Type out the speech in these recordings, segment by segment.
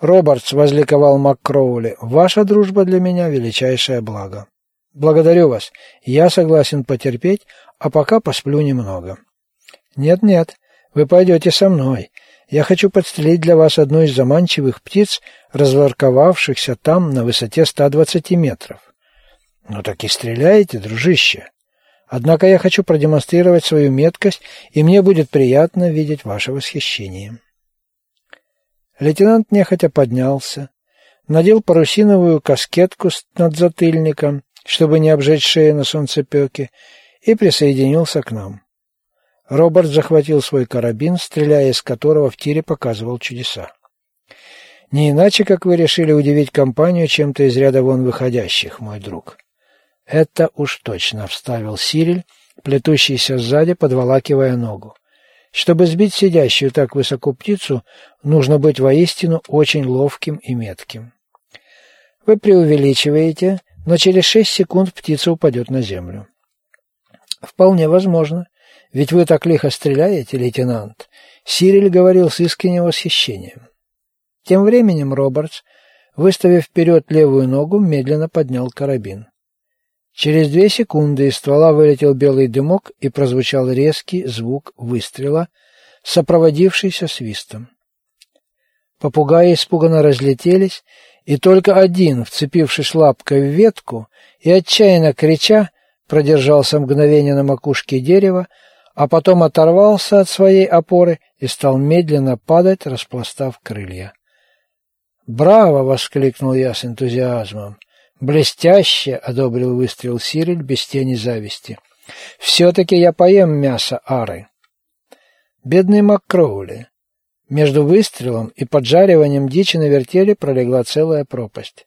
«Робертс», — возликовал МакКроули, — «ваша дружба для меня — величайшее благо. Благодарю вас. Я согласен потерпеть, а пока посплю немного». «Нет-нет, вы пойдете со мной. Я хочу подстрелить для вас одну из заманчивых птиц, разворковавшихся там на высоте 120 метров». «Ну так и стреляйте, дружище. Однако я хочу продемонстрировать свою меткость, и мне будет приятно видеть ваше восхищение». Лейтенант нехотя поднялся, надел парусиновую каскетку с надзатыльником, чтобы не обжечь шею на солнцепеке, и присоединился к нам. Роберт захватил свой карабин, стреляя из которого в тире показывал чудеса. Не иначе, как вы решили удивить компанию чем-то из ряда вон выходящих, мой друг. Это уж точно, вставил Сириль, плетущийся сзади, подволакивая ногу. Чтобы сбить сидящую так высоко птицу, нужно быть воистину очень ловким и метким. Вы преувеличиваете, но через шесть секунд птица упадет на землю. Вполне возможно, ведь вы так лихо стреляете, лейтенант. Сириль говорил с искренним восхищением. Тем временем Робертс, выставив вперед левую ногу, медленно поднял карабин. Через две секунды из ствола вылетел белый дымок и прозвучал резкий звук выстрела, сопроводившийся свистом. Попугаи испуганно разлетелись, и только один, вцепившись лапкой в ветку и отчаянно крича, продержался мгновение на макушке дерева, а потом оторвался от своей опоры и стал медленно падать, распластав крылья. «Браво!» — воскликнул я с энтузиазмом. «Блестяще!» — одобрил выстрел Сириль без тени зависти. «Все-таки я поем мясо ары». Бедный Маккроули. Между выстрелом и поджариванием дичи на вертеле пролегла целая пропасть.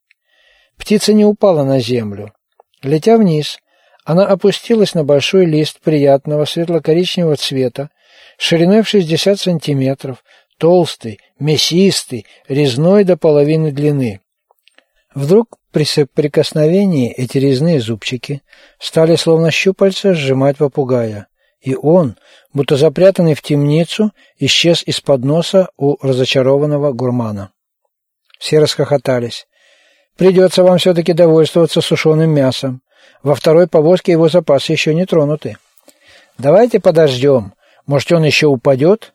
Птица не упала на землю. Летя вниз, она опустилась на большой лист приятного светло-коричневого цвета, шириной в 60 сантиметров, толстый, мясистый, резной до половины длины. Вдруг при соприкосновении эти резные зубчики стали словно щупальца сжимать попугая, и он, будто запрятанный в темницу, исчез из-под носа у разочарованного гурмана. Все расхохотались. «Придется вам все-таки довольствоваться сушеным мясом. Во второй повозке его запасы еще не тронуты. Давайте подождем. Может, он еще упадет?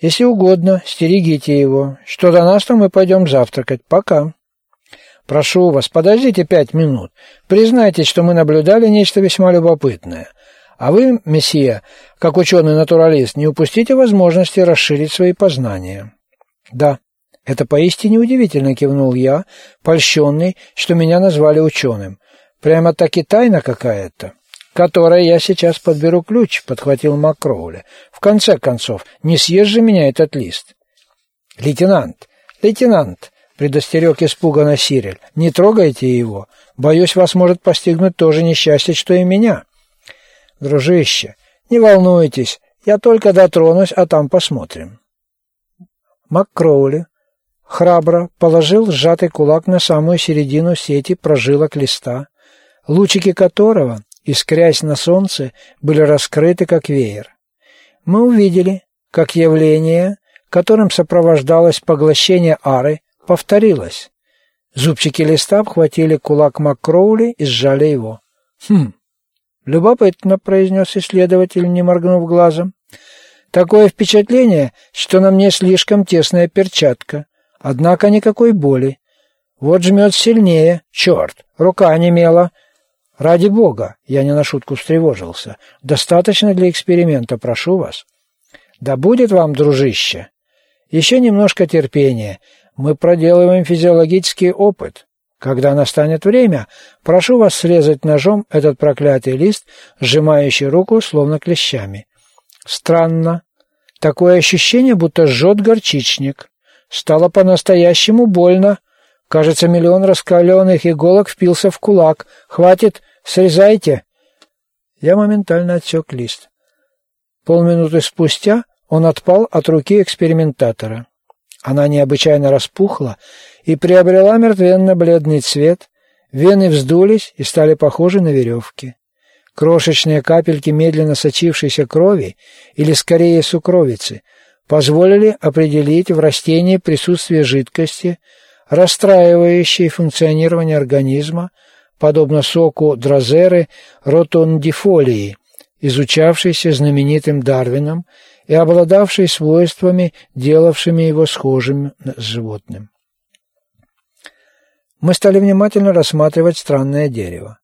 Если угодно, стерегите его. Что до нас, то мы пойдем завтракать. Пока». Прошу вас, подождите пять минут. Признайтесь, что мы наблюдали нечто весьма любопытное. А вы, месье, как ученый-натуралист, не упустите возможности расширить свои познания. Да, это поистине удивительно, кивнул я, польщенный, что меня назвали ученым. Прямо-таки тайна какая-то, которой я сейчас подберу ключ, подхватил Макроули. В конце концов, не съешь же меня этот лист. Лейтенант, лейтенант, предостерег испуганно Сирель. «Не трогайте его. Боюсь, вас может постигнуть то же несчастье, что и меня». «Дружище, не волнуйтесь, я только дотронусь, а там посмотрим». МакКроули храбро положил сжатый кулак на самую середину сети прожилок листа, лучики которого, искрясь на солнце, были раскрыты, как веер. Мы увидели, как явление, которым сопровождалось поглощение ары, повторилось. Зубчики листа обхватили кулак Маккроули и сжали его. «Хм, любопытно», — произнес исследователь, не моргнув глазом. «Такое впечатление, что на мне слишком тесная перчатка, однако никакой боли. Вот жмет сильнее. Черт, рука немела. Ради бога, я не на шутку встревожился. Достаточно для эксперимента, прошу вас. Да будет вам, дружище. Еще немножко терпения. Мы проделываем физиологический опыт. Когда настанет время, прошу вас срезать ножом этот проклятый лист, сжимающий руку словно клещами. Странно. Такое ощущение, будто жжет горчичник. Стало по-настоящему больно. Кажется, миллион раскаленных иголок впился в кулак. Хватит, срезайте. Я моментально отсек лист. Полминуты спустя он отпал от руки экспериментатора. Она необычайно распухла и приобрела мертвенно-бледный цвет, вены вздулись и стали похожи на веревки. Крошечные капельки медленно сочившейся крови, или скорее сукровицы, позволили определить в растении присутствие жидкости, расстраивающей функционирование организма, подобно соку дрозеры ротондифолии, изучавшейся знаменитым Дарвином и обладавшей свойствами, делавшими его схожим с животным. Мы стали внимательно рассматривать странное дерево.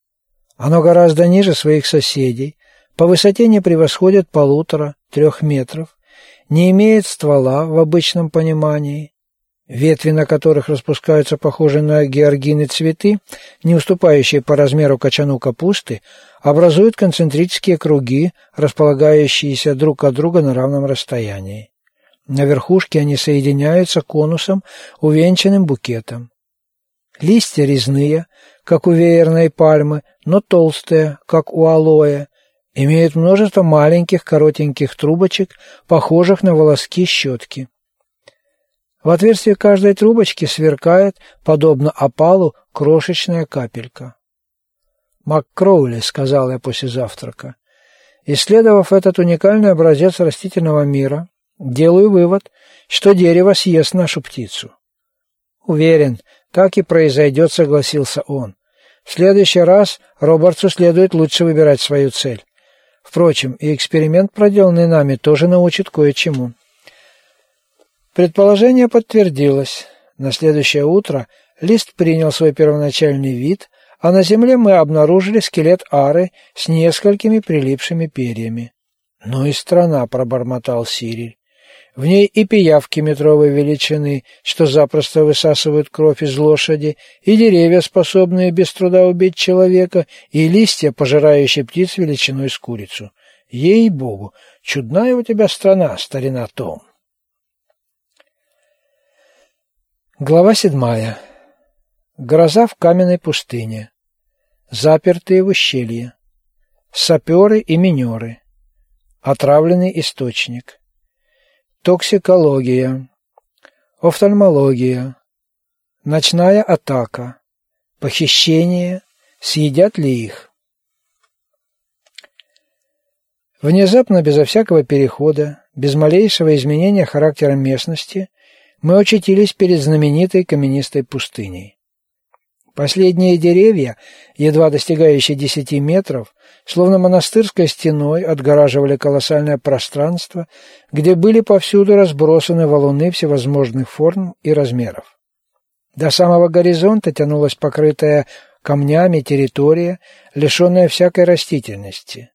Оно гораздо ниже своих соседей, по высоте не превосходит полутора-трех метров, не имеет ствола в обычном понимании, ветви на которых распускаются похожие на георгины цветы, не уступающие по размеру качану капусты, образуют концентрические круги, располагающиеся друг от друга на равном расстоянии. На верхушке они соединяются конусом, увенчанным букетом. Листья резные, как у веерной пальмы, но толстые, как у алоэ, имеют множество маленьких коротеньких трубочек, похожих на волоски щетки. В отверстии каждой трубочки сверкает, подобно опалу, крошечная капелька. «МакКроули», — сказал я после завтрака, — «исследовав этот уникальный образец растительного мира, делаю вывод, что дерево съест нашу птицу». «Уверен, так и произойдет», — согласился он. «В следующий раз Робертсу следует лучше выбирать свою цель. Впрочем, и эксперимент, проделанный нами, тоже научит кое-чему». Предположение подтвердилось. На следующее утро лист принял свой первоначальный вид, а на земле мы обнаружили скелет ары с несколькими прилипшими перьями. «Ну и страна», — пробормотал Сириль. В ней и пиявки метровой величины, что запросто высасывают кровь из лошади, и деревья, способные без труда убить человека, и листья, пожирающие птиц величиной с курицу. Ей-богу, чудная у тебя страна, старина Том. Глава седьмая. Гроза в каменной пустыне. Запертые в ущелье. Саперы и минеры. Отравленный источник токсикология, офтальмология, ночная атака, похищение, съедят ли их. Внезапно, безо всякого перехода, без малейшего изменения характера местности, мы очутились перед знаменитой каменистой пустыней. Последние деревья, едва достигающие десяти метров, словно монастырской стеной отгораживали колоссальное пространство, где были повсюду разбросаны валуны всевозможных форм и размеров. До самого горизонта тянулась покрытая камнями территория, лишенная всякой растительности.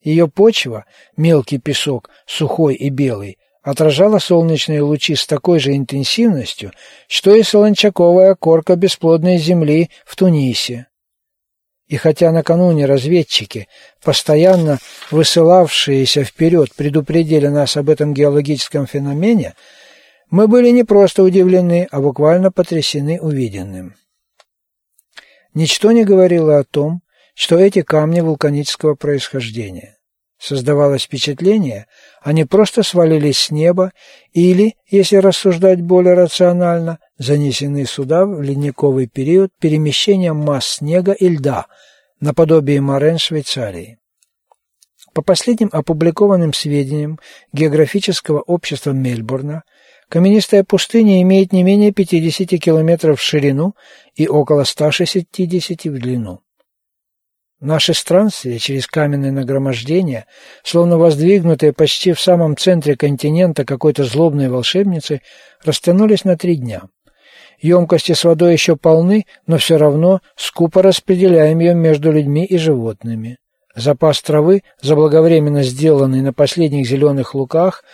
Ее почва, мелкий песок, сухой и белый, отражала солнечные лучи с такой же интенсивностью, что и солончаковая корка бесплодной земли в Тунисе. И хотя накануне разведчики, постоянно высылавшиеся вперед, предупредили нас об этом геологическом феномене, мы были не просто удивлены, а буквально потрясены увиденным. Ничто не говорило о том, что эти камни вулканического происхождения. Создавалось впечатление, они просто свалились с неба или, если рассуждать более рационально, занесены сюда в ледниковый период перемещением масс снега и льда, наподобие морен Швейцарии. По последним опубликованным сведениям Географического общества Мельбурна, каменистая пустыня имеет не менее 50 километров в ширину и около 160 в длину. Наши странствия через каменные нагромождения, словно воздвигнутые почти в самом центре континента какой-то злобной волшебницы, растянулись на три дня. Емкости с водой еще полны, но все равно скупо распределяем ее между людьми и животными. Запас травы, заблаговременно сделанный на последних зеленых луках,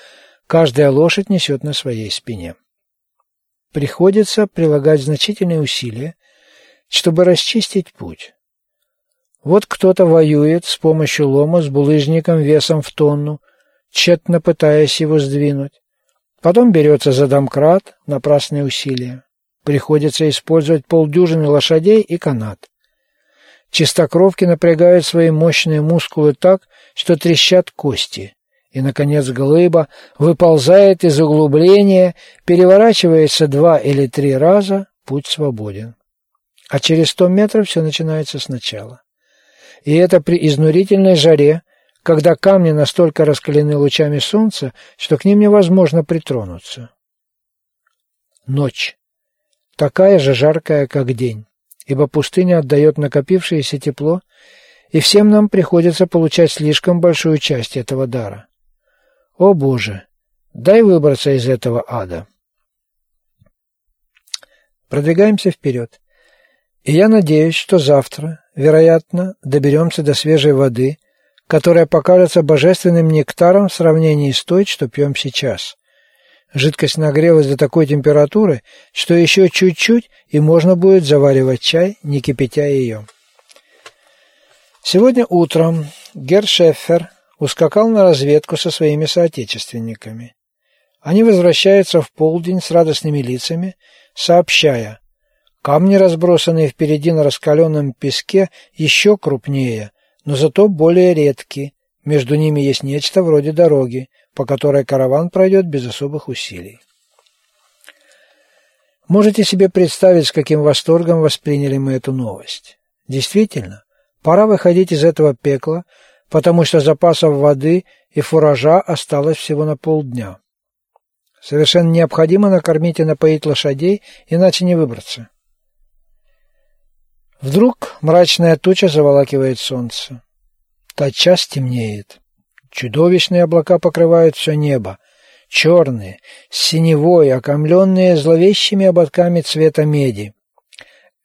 каждая лошадь несет на своей спине. Приходится прилагать значительные усилия, чтобы расчистить путь. Вот кто-то воюет с помощью лома с булыжником весом в тонну, тщетно пытаясь его сдвинуть. Потом берется за домкрат, напрасные усилия. Приходится использовать полдюжины лошадей и канат. Чистокровки напрягают свои мощные мускулы так, что трещат кости. И, наконец, глыба выползает из углубления, переворачивается два или три раза, путь свободен. А через сто метров все начинается сначала. И это при изнурительной жаре, когда камни настолько раскалены лучами солнца, что к ним невозможно притронуться. Ночь. Такая же жаркая, как день, ибо пустыня отдает накопившееся тепло, и всем нам приходится получать слишком большую часть этого дара. О Боже, дай выбраться из этого ада. Продвигаемся вперед. И я надеюсь, что завтра, вероятно, доберемся до свежей воды, которая покажется божественным нектаром в сравнении с той, что пьем сейчас. Жидкость нагрелась до такой температуры, что еще чуть-чуть, и можно будет заваривать чай, не кипятя ее. Сегодня утром Герр Шеффер ускакал на разведку со своими соотечественниками. Они возвращаются в полдень с радостными лицами, сообщая, камни, разбросанные впереди на раскаленном песке, еще крупнее, но зато более редки. Между ними есть нечто вроде дороги, по которой караван пройдет без особых усилий. Можете себе представить, с каким восторгом восприняли мы эту новость. Действительно, пора выходить из этого пекла, потому что запасов воды и фуража осталось всего на полдня. Совершенно необходимо накормить и напоить лошадей, иначе не выбраться. Вдруг мрачная туча заволакивает солнце. Тотчас темнеет. Чудовищные облака покрывают все небо. Черные, синевой, окомленные зловещими ободками цвета меди.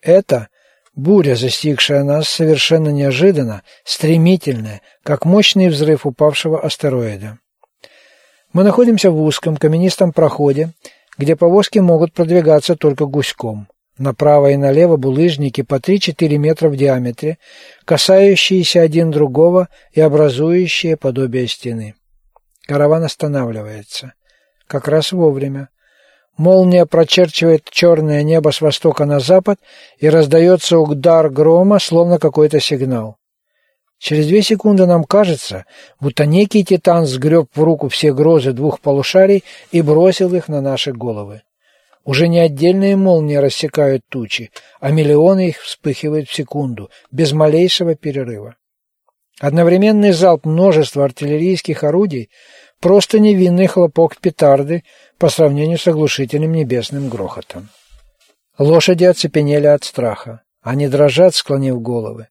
Это буря, застигшая нас совершенно неожиданно, стремительная, как мощный взрыв упавшего астероида. Мы находимся в узком каменистом проходе, где повозки могут продвигаться только гуськом. Направо и налево булыжники по 3-4 метра в диаметре, касающиеся один другого и образующие подобие стены. Караван останавливается. Как раз вовремя. Молния прочерчивает черное небо с востока на запад и раздается удар грома, словно какой-то сигнал. Через две секунды нам кажется, будто некий титан сгреб в руку все грозы двух полушарий и бросил их на наши головы. Уже не отдельные молнии рассекают тучи, а миллионы их вспыхивают в секунду, без малейшего перерыва. Одновременный залп множества артиллерийских орудий – просто невинный хлопок петарды по сравнению с оглушительным небесным грохотом. Лошади оцепенели от страха. Они дрожат, склонив головы.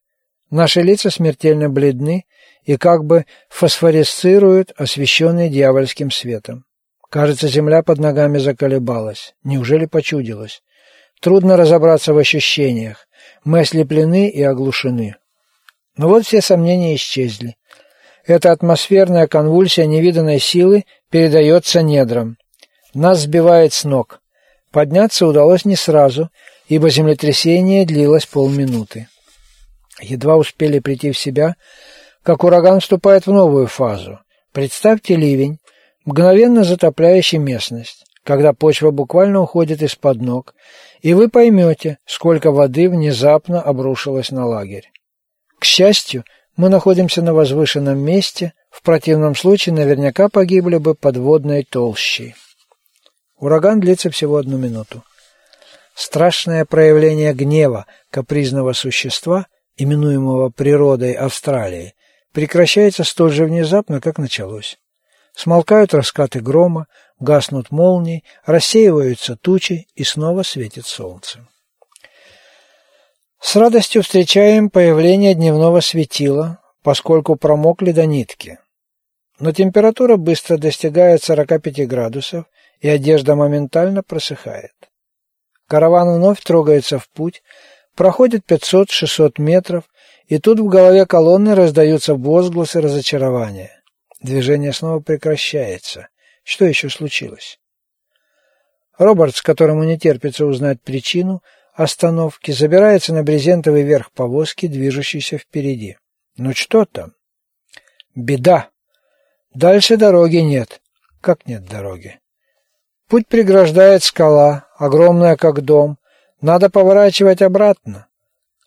Наши лица смертельно бледны и как бы фосфоресцируют, освещенные дьявольским светом. Кажется, земля под ногами заколебалась. Неужели почудилось? Трудно разобраться в ощущениях. Мы ослеплены и оглушены. Но вот все сомнения исчезли. Эта атмосферная конвульсия невиданной силы передается недрам. Нас сбивает с ног. Подняться удалось не сразу, ибо землетрясение длилось полминуты. Едва успели прийти в себя, как ураган вступает в новую фазу. Представьте ливень, мгновенно затопляющий местность, когда почва буквально уходит из-под ног, и вы поймете, сколько воды внезапно обрушилось на лагерь. К счастью, мы находимся на возвышенном месте, в противном случае наверняка погибли бы под водной толщей. Ураган длится всего одну минуту. Страшное проявление гнева капризного существа, именуемого природой Австралии, прекращается столь же внезапно, как началось. Смолкают раскаты грома, гаснут молнии, рассеиваются тучи и снова светит солнце. С радостью встречаем появление дневного светила, поскольку промокли до нитки. Но температура быстро достигает 45 градусов, и одежда моментально просыхает. Караван вновь трогается в путь, проходит 500-600 метров, и тут в голове колонны раздаются возгласы разочарования. Движение снова прекращается. Что еще случилось? Робертс, которому не терпится узнать причину остановки, забирается на брезентовый верх повозки, движущейся впереди. Ну что там? Беда. Дальше дороги нет. Как нет дороги? Путь преграждает скала, огромная как дом. Надо поворачивать обратно.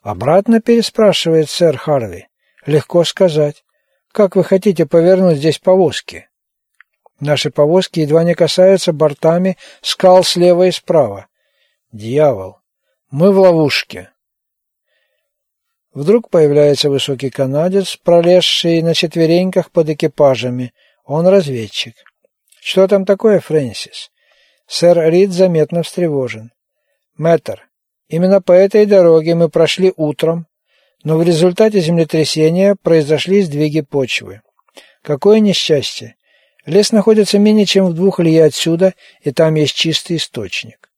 Обратно переспрашивает сэр Харви. Легко сказать. Как вы хотите повернуть здесь повозки? Наши повозки едва не касаются бортами скал слева и справа. Дьявол! Мы в ловушке. Вдруг появляется высокий канадец, пролезший на четвереньках под экипажами. Он разведчик. «Что там такое, Фрэнсис?» Сэр Рид заметно встревожен. «Мэтр, именно по этой дороге мы прошли утром, но в результате землетрясения произошли сдвиги почвы. Какое несчастье! Лес находится менее чем в двух ли отсюда, и там есть чистый источник.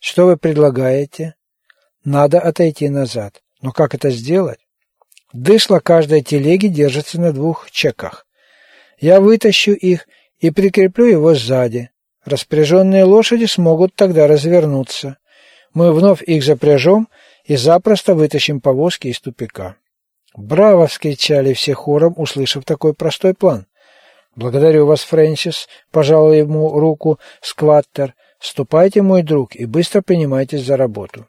Что вы предлагаете? Надо отойти назад. Но как это сделать? Дышло каждой телеги держится на двух чеках. Я вытащу их и прикреплю его сзади. Распряженные лошади смогут тогда развернуться. Мы вновь их запряжем и запросто вытащим повозки из тупика. «Браво!» — вскричали все хором, услышав такой простой план. «Благодарю вас, Фрэнсис», — пожал ему руку Скваттер. «Ступайте, мой друг, и быстро принимайтесь за работу».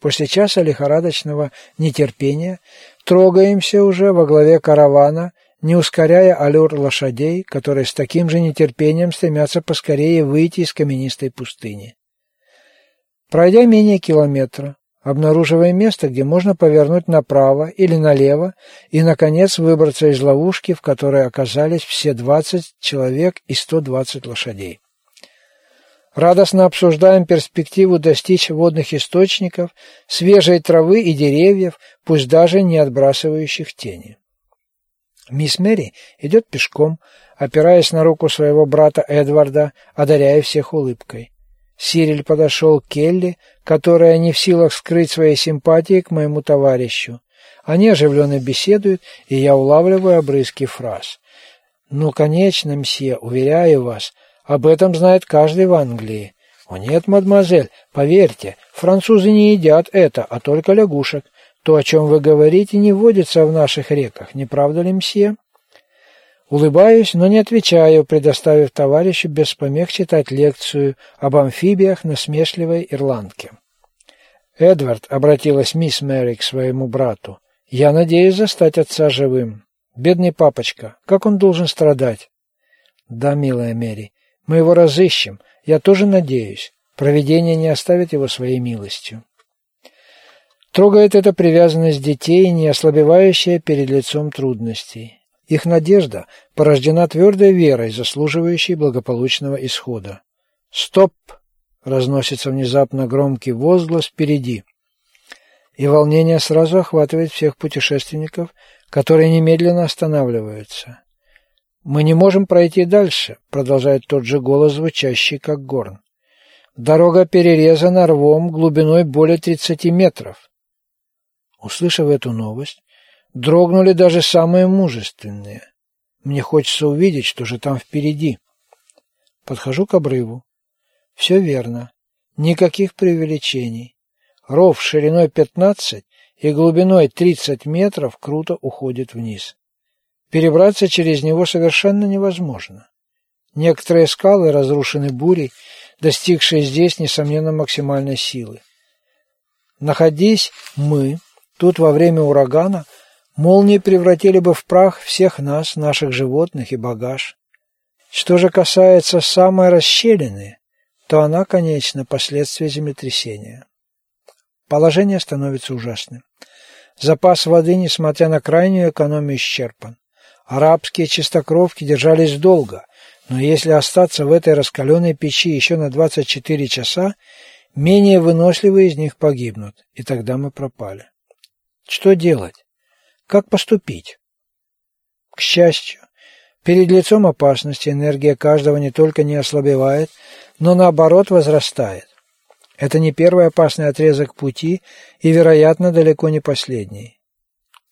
После часа лихорадочного нетерпения трогаемся уже во главе каравана, не ускоряя аллюр лошадей, которые с таким же нетерпением стремятся поскорее выйти из каменистой пустыни. Пройдя менее километра, обнаруживая место, где можно повернуть направо или налево и, наконец, выбраться из ловушки, в которой оказались все 20 человек и 120 лошадей. Радостно обсуждаем перспективу достичь водных источников, свежей травы и деревьев, пусть даже не отбрасывающих тени. Мисс Мэри идет пешком, опираясь на руку своего брата Эдварда, одаряя всех улыбкой. Сириль подошел к Келли, которая не в силах скрыть своей симпатии к моему товарищу. Они оживленно беседуют, и я улавливаю обрызки фраз. «Ну, конечно, мсье, уверяю вас, об этом знает каждый в Англии. О нет, мадемуазель, поверьте, французы не едят это, а только лягушек. То, о чем вы говорите, не водится в наших реках, не правда ли, мсье?» Улыбаюсь, но не отвечаю, предоставив товарищу без помех читать лекцию об амфибиях на смешливой ирландке. «Эдвард», — обратилась мисс Мэри к своему брату, — «я надеюсь застать отца живым. Бедный папочка, как он должен страдать?» «Да, милая Мэри, мы его разыщем, я тоже надеюсь. Провидение не оставит его своей милостью». Трогает эта привязанность детей, не ослабевающая перед лицом трудностей. Их надежда порождена твердой верой, заслуживающей благополучного исхода. «Стоп!» — разносится внезапно громкий возглас впереди. И волнение сразу охватывает всех путешественников, которые немедленно останавливаются. «Мы не можем пройти дальше», — продолжает тот же голос, звучащий как горн. «Дорога перерезана рвом глубиной более 30 метров». Услышав эту новость, Дрогнули даже самые мужественные. Мне хочется увидеть, что же там впереди. Подхожу к обрыву. Все верно. Никаких преувеличений. Ров шириной 15 и глубиной 30 метров круто уходит вниз. Перебраться через него совершенно невозможно. Некоторые скалы разрушены бурей, достигшей здесь, несомненно, максимальной силы. Находись мы тут во время урагана, Молнии превратили бы в прах всех нас, наших животных и багаж. Что же касается самой расщелины, то она, конечно, последствия землетрясения. Положение становится ужасным. Запас воды, несмотря на крайнюю экономию, исчерпан. Арабские чистокровки держались долго, но если остаться в этой раскаленной печи еще на 24 часа, менее выносливые из них погибнут, и тогда мы пропали. Что делать? Как поступить? К счастью, перед лицом опасности энергия каждого не только не ослабевает, но наоборот возрастает. Это не первый опасный отрезок пути и, вероятно, далеко не последний.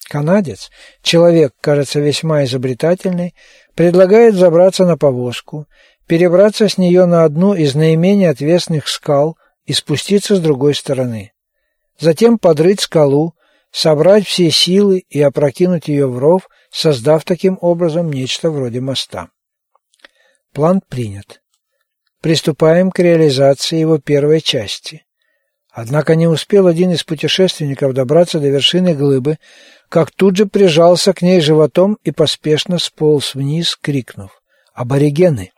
Канадец, человек, кажется, весьма изобретательный, предлагает забраться на повозку, перебраться с нее на одну из наименее отвесных скал и спуститься с другой стороны. Затем подрыть скалу, собрать все силы и опрокинуть ее в ров, создав таким образом нечто вроде моста. План принят. Приступаем к реализации его первой части. Однако не успел один из путешественников добраться до вершины глыбы, как тут же прижался к ней животом и поспешно сполз вниз, крикнув «Аборигены!».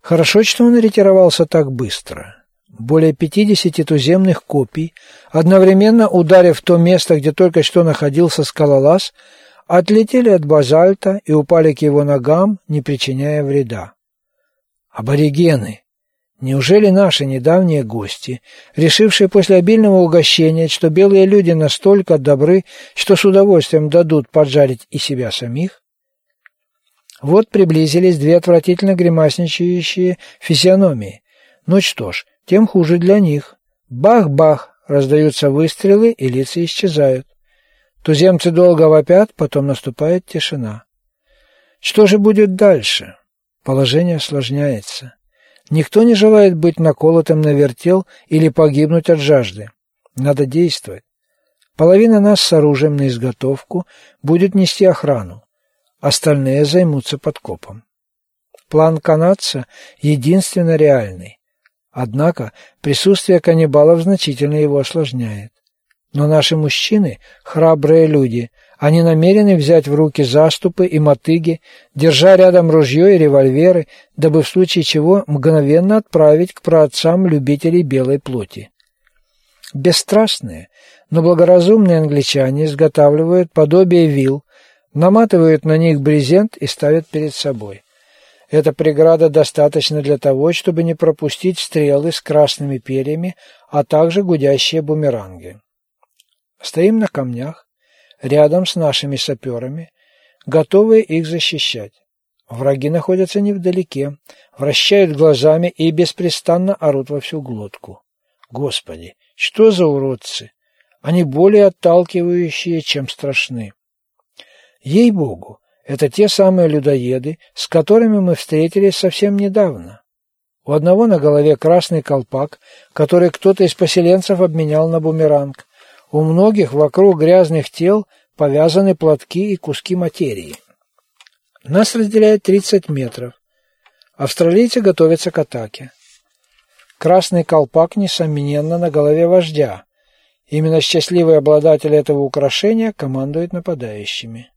Хорошо, что он ретировался так быстро. Более 50 туземных копий, одновременно ударив то место, где только что находился скалолаз, отлетели от базальта и упали к его ногам, не причиняя вреда. Аборигены! Неужели наши недавние гости, решившие после обильного угощения, что белые люди настолько добры, что с удовольствием дадут поджарить и себя самих? Вот приблизились две отвратительно гримасничающие физиономии. Ну что ж, тем хуже для них. Бах-бах! Раздаются выстрелы, и лица исчезают. Туземцы долго вопят, потом наступает тишина. Что же будет дальше? Положение осложняется. Никто не желает быть наколотым на вертел или погибнуть от жажды. Надо действовать. Половина нас с оружием на изготовку будет нести охрану. Остальные займутся подкопом. План канадца единственно реальный. Однако присутствие каннибалов значительно его осложняет. Но наши мужчины – храбрые люди. Они намерены взять в руки заступы и мотыги, держа рядом ружье и револьверы, дабы в случае чего мгновенно отправить к праотцам любителей белой плоти. Бесстрастные, но благоразумные англичане изготавливают подобие вил, наматывают на них брезент и ставят перед собой. Эта преграда достаточно для того, чтобы не пропустить стрелы с красными перьями, а также гудящие бумеранги. Стоим на камнях, рядом с нашими саперами, готовые их защищать. Враги находятся невдалеке, вращают глазами и беспрестанно орут во всю глотку. Господи, что за уродцы! Они более отталкивающие, чем страшны. Ей-богу, это те самые людоеды, с которыми мы встретились совсем недавно. У одного на голове красный колпак, который кто-то из поселенцев обменял на бумеранг. У многих вокруг грязных тел повязаны платки и куски материи. Нас разделяет 30 метров. Австралийцы готовятся к атаке. Красный колпак, несомненно, на голове вождя. Именно счастливый обладатель этого украшения командует нападающими.